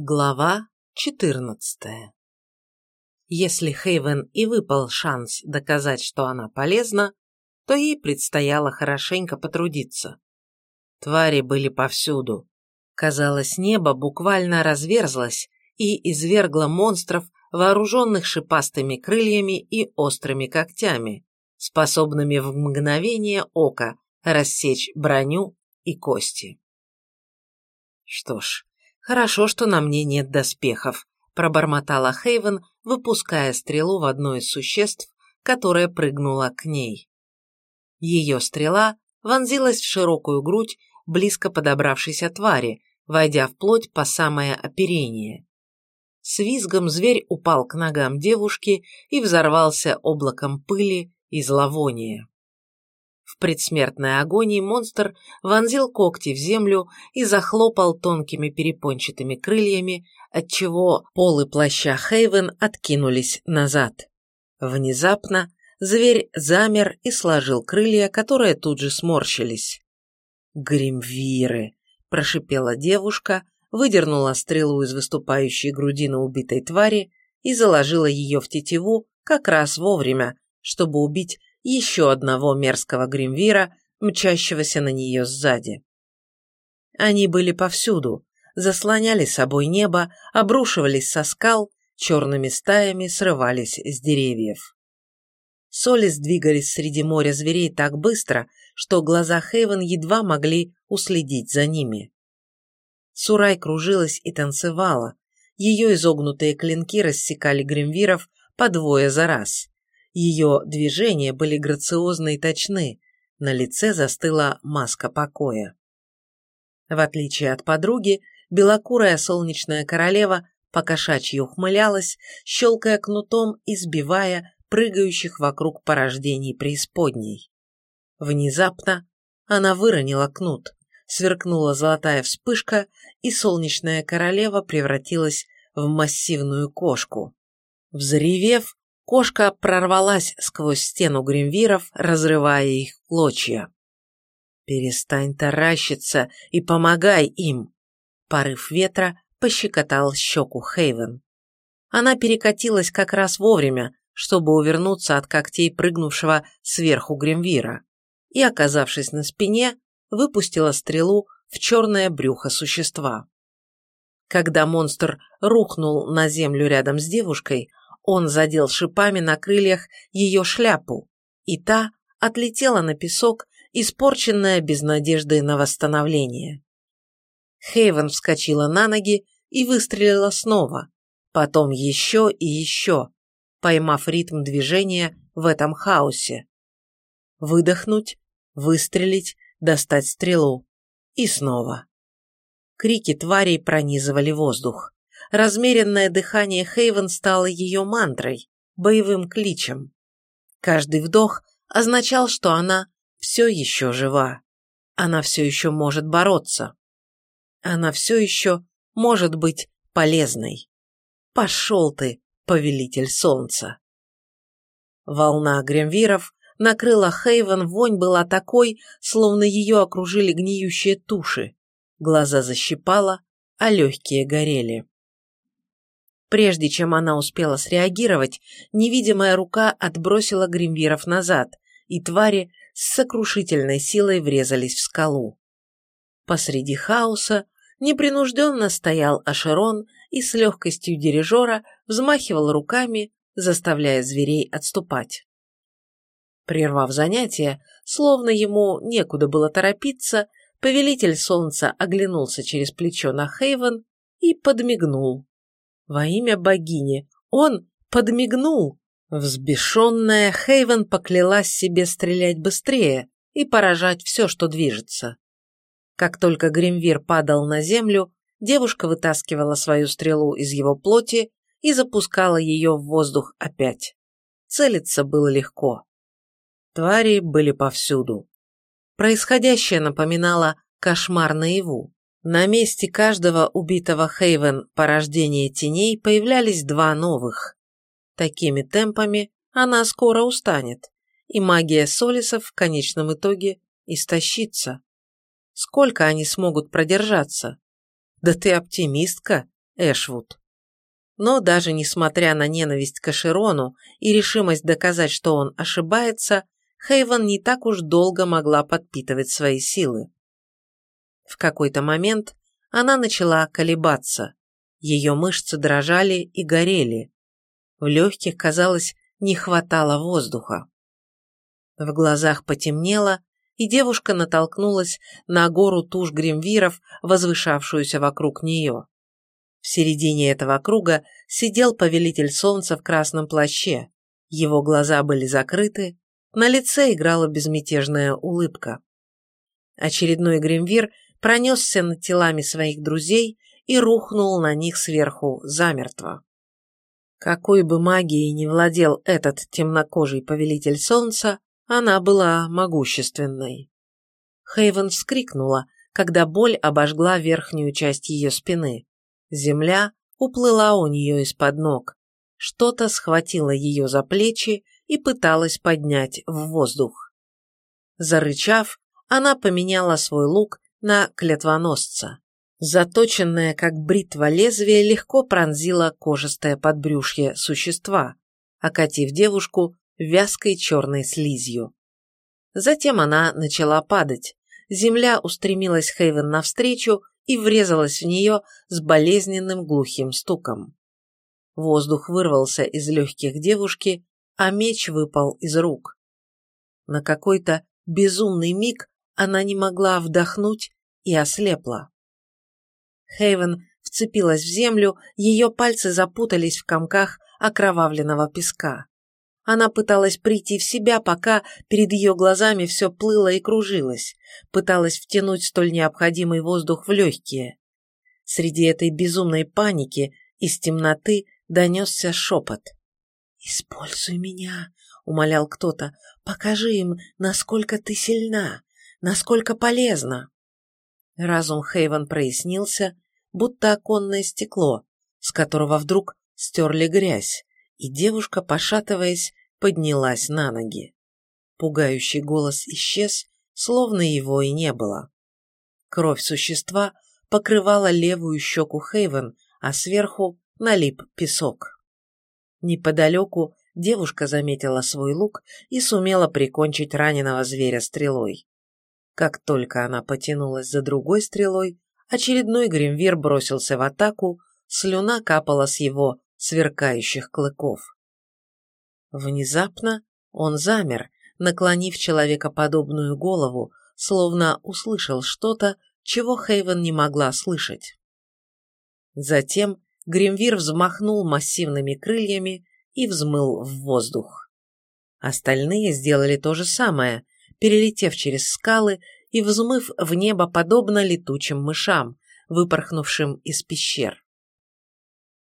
Глава 14 Если Хейвен и выпал шанс доказать, что она полезна, то ей предстояло хорошенько потрудиться. Твари были повсюду. Казалось, небо буквально разверзлось и извергло монстров, вооруженных шипастыми крыльями и острыми когтями, способными в мгновение ока рассечь броню и кости. Что ж, «Хорошо, что на мне нет доспехов», – пробормотала Хейвен, выпуская стрелу в одно из существ, которое прыгнуло к ней. Ее стрела вонзилась в широкую грудь близко подобравшейся твари, войдя в плоть по самое оперение. С визгом зверь упал к ногам девушки и взорвался облаком пыли и зловония. В предсмертной агонии монстр вонзил когти в землю и захлопал тонкими перепончатыми крыльями, отчего полы плаща Хейвен откинулись назад. Внезапно зверь замер и сложил крылья, которые тут же сморщились. «Гримвиры!» – прошипела девушка, выдернула стрелу из выступающей грудины убитой твари и заложила ее в тетиву как раз вовремя, чтобы убить еще одного мерзкого гримвира, мчащегося на нее сзади. Они были повсюду, заслоняли собой небо, обрушивались со скал, черными стаями срывались с деревьев. Соли сдвигались среди моря зверей так быстро, что глаза Хейвен едва могли уследить за ними. Сурай кружилась и танцевала, ее изогнутые клинки рассекали гримвиров по двое за раз. Ее движения были грациозны и точны, на лице застыла маска покоя. В отличие от подруги, белокурая солнечная королева покошачьи ухмылялась, щелкая кнутом и сбивая прыгающих вокруг порождений преисподней. Внезапно она выронила кнут, сверкнула золотая вспышка, и солнечная королева превратилась в массивную кошку. Взревев, Кошка прорвалась сквозь стену гримвиров, разрывая их клочья. «Перестань таращиться и помогай им!» Порыв ветра пощекотал щеку Хейвен. Она перекатилась как раз вовремя, чтобы увернуться от когтей прыгнувшего сверху гримвира, и, оказавшись на спине, выпустила стрелу в черное брюхо существа. Когда монстр рухнул на землю рядом с девушкой, он задел шипами на крыльях ее шляпу, и та отлетела на песок, испорченная без надежды на восстановление. Хейвен вскочила на ноги и выстрелила снова, потом еще и еще, поймав ритм движения в этом хаосе. Выдохнуть, выстрелить, достать стрелу. И снова. Крики тварей пронизывали воздух. Размеренное дыхание Хейвен стало ее мантрой, боевым кличем. Каждый вдох означал, что она все еще жива. Она все еще может бороться. Она все еще может быть полезной. Пошел ты, повелитель солнца. Волна гремвиров накрыла Хейвен, вонь была такой, словно ее окружили гниющие туши. Глаза защипала, а легкие горели. Прежде чем она успела среагировать, невидимая рука отбросила гримвиров назад, и твари с сокрушительной силой врезались в скалу. Посреди хаоса непринужденно стоял Ашерон и с легкостью дирижера взмахивал руками, заставляя зверей отступать. Прервав занятие, словно ему некуда было торопиться, повелитель солнца оглянулся через плечо на Хейвен и подмигнул. Во имя богини. Он подмигнул. Взбешенная Хейвен поклялась себе стрелять быстрее и поражать все, что движется. Как только Гримвир падал на землю, девушка вытаскивала свою стрелу из его плоти и запускала ее в воздух опять. Целиться было легко. Твари были повсюду. Происходящее напоминало кошмар наяву. На месте каждого убитого Хейвен порождения теней появлялись два новых. Такими темпами она скоро устанет, и магия Солисов в конечном итоге истощится. Сколько они смогут продержаться? Да ты оптимистка, Эшвуд. Но даже несмотря на ненависть к Эшерону и решимость доказать, что он ошибается, Хейвен не так уж долго могла подпитывать свои силы. В какой-то момент она начала колебаться. Ее мышцы дрожали и горели. В легких, казалось, не хватало воздуха. В глазах потемнело, и девушка натолкнулась на гору туш гримвиров, возвышавшуюся вокруг нее. В середине этого круга сидел повелитель солнца в красном плаще. Его глаза были закрыты, на лице играла безмятежная улыбка. Очередной гримвир пронесся над телами своих друзей и рухнул на них сверху замертво. Какой бы магией ни владел этот темнокожий повелитель солнца, она была могущественной. Хейвен вскрикнула, когда боль обожгла верхнюю часть ее спины. Земля уплыла у нее из-под ног. Что-то схватило ее за плечи и пыталось поднять в воздух. Зарычав, она поменяла свой лук на клетвоносца. Заточенное, как бритва лезвие, легко пронзило кожистое подбрюшье существа, окатив девушку вязкой черной слизью. Затем она начала падать. Земля устремилась Хейвен навстречу и врезалась в нее с болезненным глухим стуком. Воздух вырвался из легких девушки, а меч выпал из рук. На какой-то безумный миг она не могла вдохнуть и ослепла. Хейвен вцепилась в землю, ее пальцы запутались в комках окровавленного песка. Она пыталась прийти в себя, пока перед ее глазами все плыло и кружилось, пыталась втянуть столь необходимый воздух в легкие. Среди этой безумной паники из темноты донесся шепот. «Используй меня», — умолял кто-то, — «покажи им, насколько ты сильна, насколько полезна». Разум Хейвен прояснился, будто оконное стекло, с которого вдруг стерли грязь, и девушка, пошатываясь, поднялась на ноги. Пугающий голос исчез, словно его и не было. Кровь существа покрывала левую щеку Хейвен, а сверху налип песок. Неподалеку девушка заметила свой лук и сумела прикончить раненого зверя стрелой. Как только она потянулась за другой стрелой, очередной гримвир бросился в атаку, слюна капала с его сверкающих клыков. Внезапно он замер, наклонив человекоподобную голову, словно услышал что-то, чего Хейвен не могла слышать. Затем Гримвир взмахнул массивными крыльями и взмыл в воздух. Остальные сделали то же самое, перелетев через скалы и взмыв в небо подобно летучим мышам, выпорхнувшим из пещер.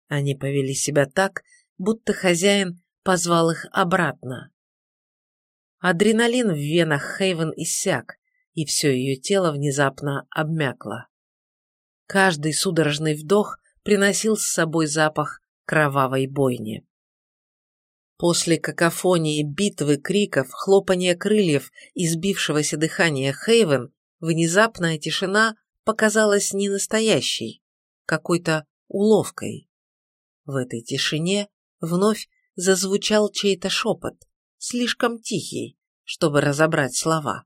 Они повели себя так, будто хозяин позвал их обратно. Адреналин в венах Хейвен иссяк, и все ее тело внезапно обмякло. Каждый судорожный вдох приносил с собой запах кровавой бойни. После какофонии битвы, криков, хлопания крыльев и сбившегося дыхания Хейвен, внезапная тишина показалась не настоящей, какой-то уловкой. В этой тишине вновь зазвучал чей-то шепот, слишком тихий, чтобы разобрать слова.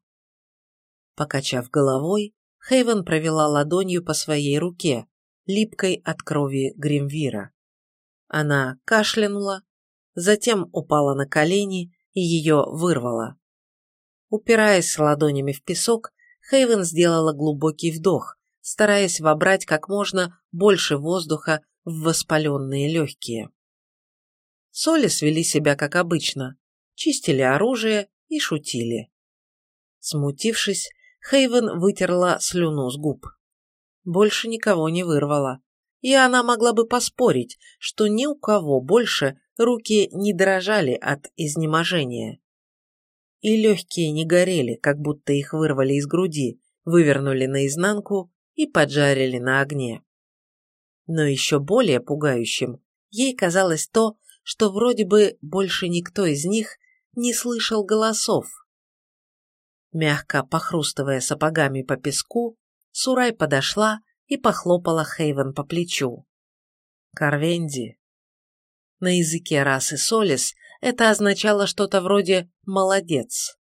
Покачав головой, Хейвен провела ладонью по своей руке, липкой от крови Гримвира. Она кашлянула, затем упала на колени и ее вырвала. Упираясь ладонями в песок, Хейвен сделала глубокий вдох, стараясь вобрать как можно больше воздуха в воспаленные легкие. Соли свели себя как обычно, чистили оружие и шутили. Смутившись, Хейвен вытерла слюну с губ. Больше никого не вырвала, и она могла бы поспорить, что ни у кого больше руки не дрожали от изнеможения. И легкие не горели, как будто их вырвали из груди, вывернули наизнанку и поджарили на огне. Но еще более пугающим ей казалось то, что вроде бы больше никто из них не слышал голосов. Мягко похрустывая сапогами по песку, Сурай подошла и похлопала Хейвен по плечу. Карвенди. На языке расы Солис это означало что-то вроде «молодец».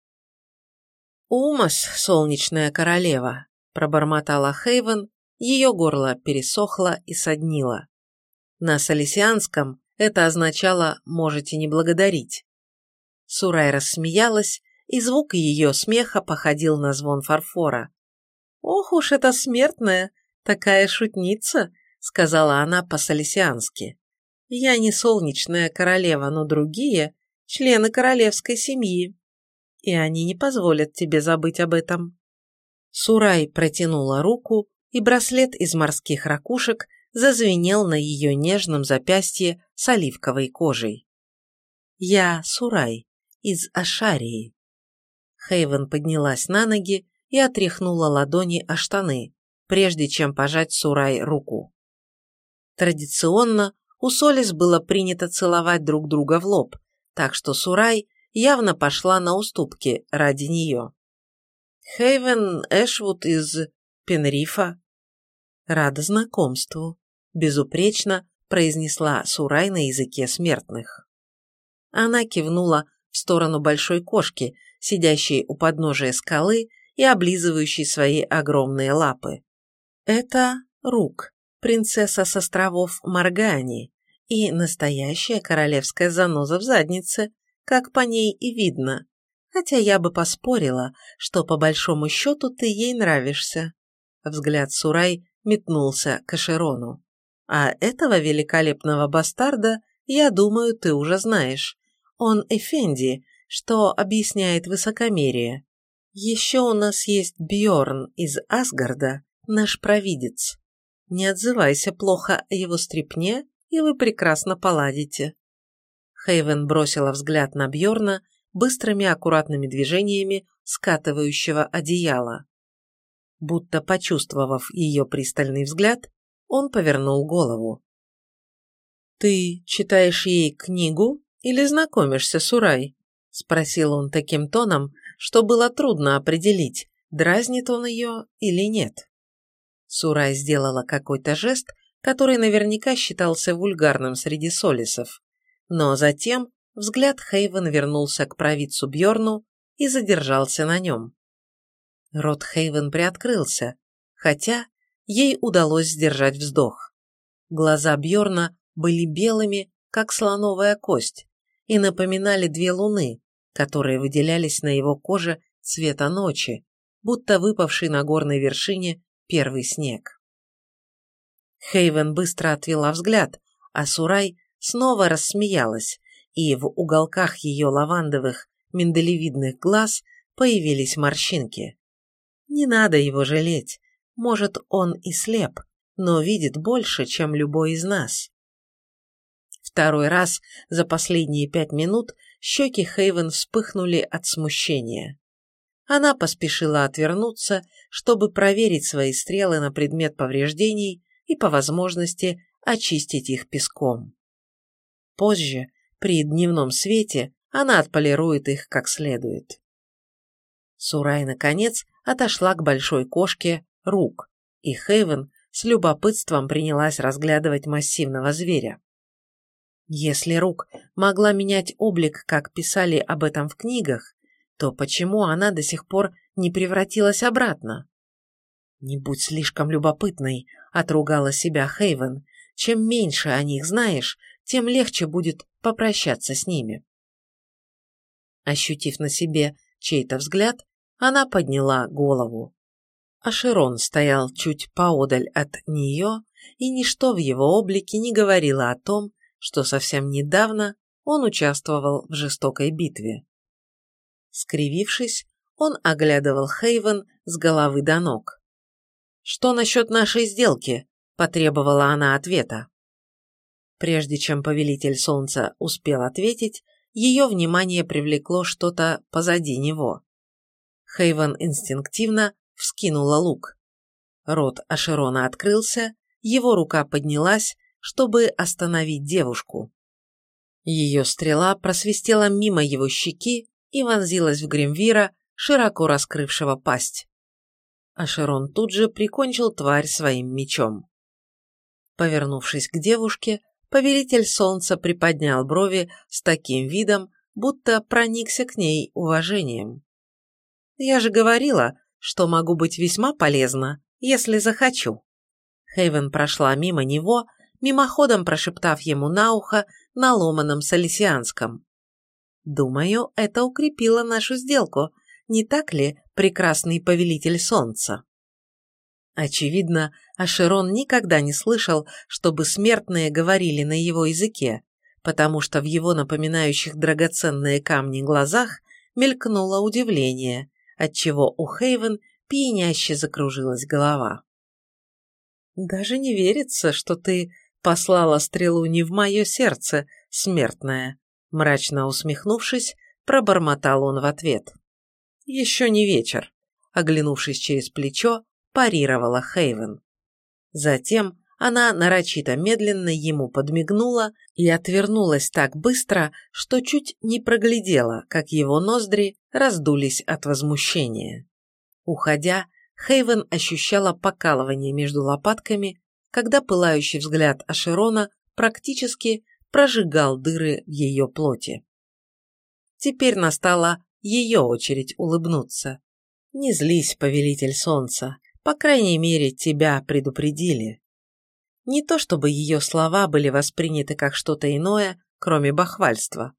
«Умас, солнечная королева», – пробормотала Хейвен, ее горло пересохло и соднило. На салисианском это означало «можете не благодарить». Сурай рассмеялась, и звук ее смеха походил на звон фарфора. «Ох уж эта смертная, такая шутница», — сказала она по-салисиански. «Я не солнечная королева, но другие — члены королевской семьи, и они не позволят тебе забыть об этом». Сурай протянула руку, и браслет из морских ракушек зазвенел на ее нежном запястье с оливковой кожей. «Я Сурай, из Ашарии». Хейвен поднялась на ноги и отряхнула ладони о штаны, прежде чем пожать Сурай руку. Традиционно у Солис было принято целовать друг друга в лоб, так что Сурай явно пошла на уступки ради нее. Хейвен Эшвуд из Пенрифа. Рада знакомству, безупречно произнесла Сурай на языке смертных. Она кивнула в сторону большой кошки, сидящей у подножия скалы и облизывающей свои огромные лапы. Это Рук, принцесса с островов Маргани, и настоящая королевская заноза в заднице, как по ней и видно. Хотя я бы поспорила, что по большому счету ты ей нравишься. Взгляд Сурай метнулся к Эшерону. А этого великолепного бастарда, я думаю, ты уже знаешь. Он Эфенди, что объясняет высокомерие. Еще у нас есть Бьорн из Асгарда, наш провидец. Не отзывайся плохо о его стрипне, и вы прекрасно поладите. Хейвен бросила взгляд на Бьорна быстрыми аккуратными движениями скатывающего одеяла. Будто почувствовав ее пристальный взгляд, он повернул голову. «Ты читаешь ей книгу или знакомишься с Урай?» – спросил он таким тоном, что было трудно определить, дразнит он ее или нет. Сурай сделала какой-то жест, который наверняка считался вульгарным среди солисов, но затем взгляд Хейвен вернулся к провидцу Бьорну и задержался на нем. Рот Хейвен приоткрылся, хотя ей удалось сдержать вздох. Глаза Бьорна были белыми, как слоновая кость, и напоминали две луны, которые выделялись на его коже цвета ночи, будто выпавший на горной вершине первый снег. Хейвен быстро отвела взгляд, а Сурай снова рассмеялась, и в уголках ее лавандовых миндалевидных глаз появились морщинки. Не надо его жалеть, может, он и слеп, но видит больше, чем любой из нас. Второй раз за последние пять минут щеки Хейвен вспыхнули от смущения. Она поспешила отвернуться, чтобы проверить свои стрелы на предмет повреждений и, по возможности, очистить их песком. Позже, при дневном свете, она отполирует их как следует. Сурай, наконец, отошла к большой кошке рук, и Хейвен с любопытством принялась разглядывать массивного зверя. Если Рук могла менять облик, как писали об этом в книгах, то почему она до сих пор не превратилась обратно? «Не будь слишком любопытной», — отругала себя Хейвен. «Чем меньше о них знаешь, тем легче будет попрощаться с ними». Ощутив на себе чей-то взгляд, она подняла голову. Ашерон стоял чуть поодаль от нее, и ничто в его облике не говорило о том, что совсем недавно он участвовал в жестокой битве. Скривившись, он оглядывал Хейвен с головы до ног. «Что насчет нашей сделки?» – потребовала она ответа. Прежде чем повелитель солнца успел ответить, ее внимание привлекло что-то позади него. Хейвен инстинктивно вскинула лук. Рот Ашерона открылся, его рука поднялась, чтобы остановить девушку. Ее стрела просвистела мимо его щеки и вонзилась в Гримвира, широко раскрывшего пасть. Ашерон тут же прикончил тварь своим мечом. Повернувшись к девушке, повелитель солнца приподнял брови с таким видом, будто проникся к ней уважением. «Я же говорила, что могу быть весьма полезна, если захочу». Хейвен прошла мимо него, мимоходом прошептав ему на ухо на ломаном салисианском. «Думаю, это укрепило нашу сделку, не так ли, прекрасный повелитель солнца?» Очевидно, Ашерон никогда не слышал, чтобы смертные говорили на его языке, потому что в его напоминающих драгоценные камни глазах мелькнуло удивление, отчего у Хейвен пьяняще закружилась голова. «Даже не верится, что ты послала стрелу не в мое сердце, смертная», мрачно усмехнувшись, пробормотал он в ответ. «Еще не вечер», оглянувшись через плечо, парировала Хейвен. Затем она нарочито медленно ему подмигнула и отвернулась так быстро, что чуть не проглядела, как его ноздри раздулись от возмущения. Уходя, Хейвен ощущала покалывание между лопатками, когда пылающий взгляд Ашерона практически прожигал дыры в ее плоти. Теперь настала ее очередь улыбнуться. «Не злись, повелитель солнца, по крайней мере, тебя предупредили. Не то чтобы ее слова были восприняты как что-то иное, кроме бахвальства.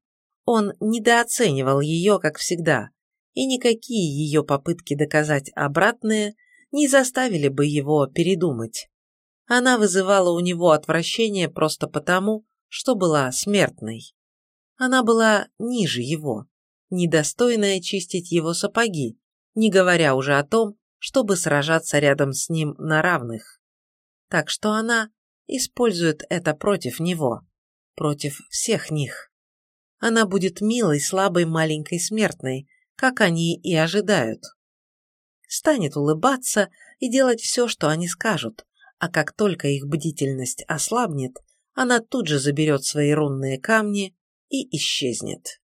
Он недооценивал ее, как всегда, и никакие ее попытки доказать обратное не заставили бы его передумать. Она вызывала у него отвращение просто потому, что была смертной. Она была ниже его, недостойная чистить его сапоги, не говоря уже о том, чтобы сражаться рядом с ним на равных. Так что она использует это против него, против всех них. Она будет милой, слабой маленькой смертной, как они и ожидают. Станет улыбаться и делать все, что они скажут, а как только их бдительность ослабнет, она тут же заберет свои рунные камни и исчезнет.